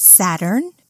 Saturn